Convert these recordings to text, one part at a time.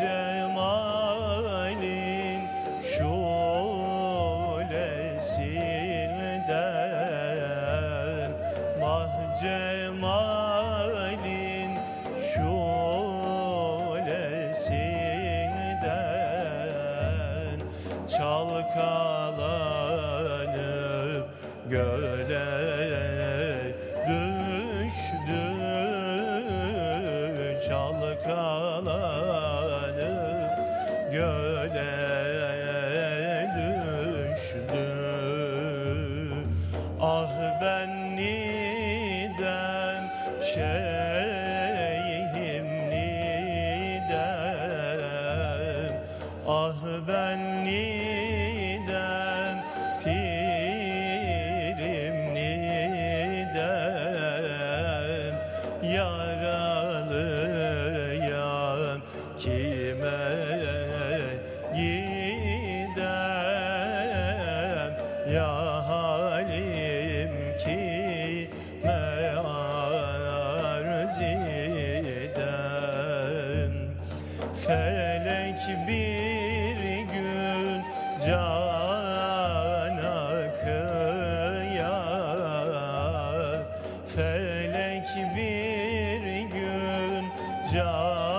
cemalin şölesinden. Mah cemalin şölesinden. Çalkalanıp göle düştü. Çalkalan göle düştü. Ah ben niden şeyhim niden ah ben niden pirim niden yaralıyam kime bir gün cana kıyar Felek bir gün cana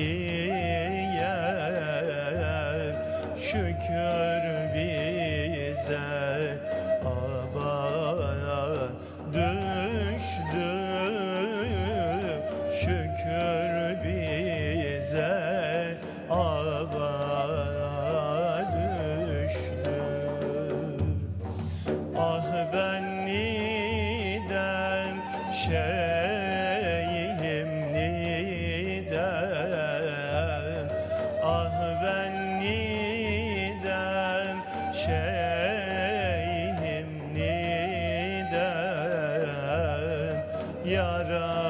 giyer Şükür bize abaya düştü. Şükür bize abaya düştü. Ah ben niden şeyhim Ah ben niden şeyhim niden Yaralıyam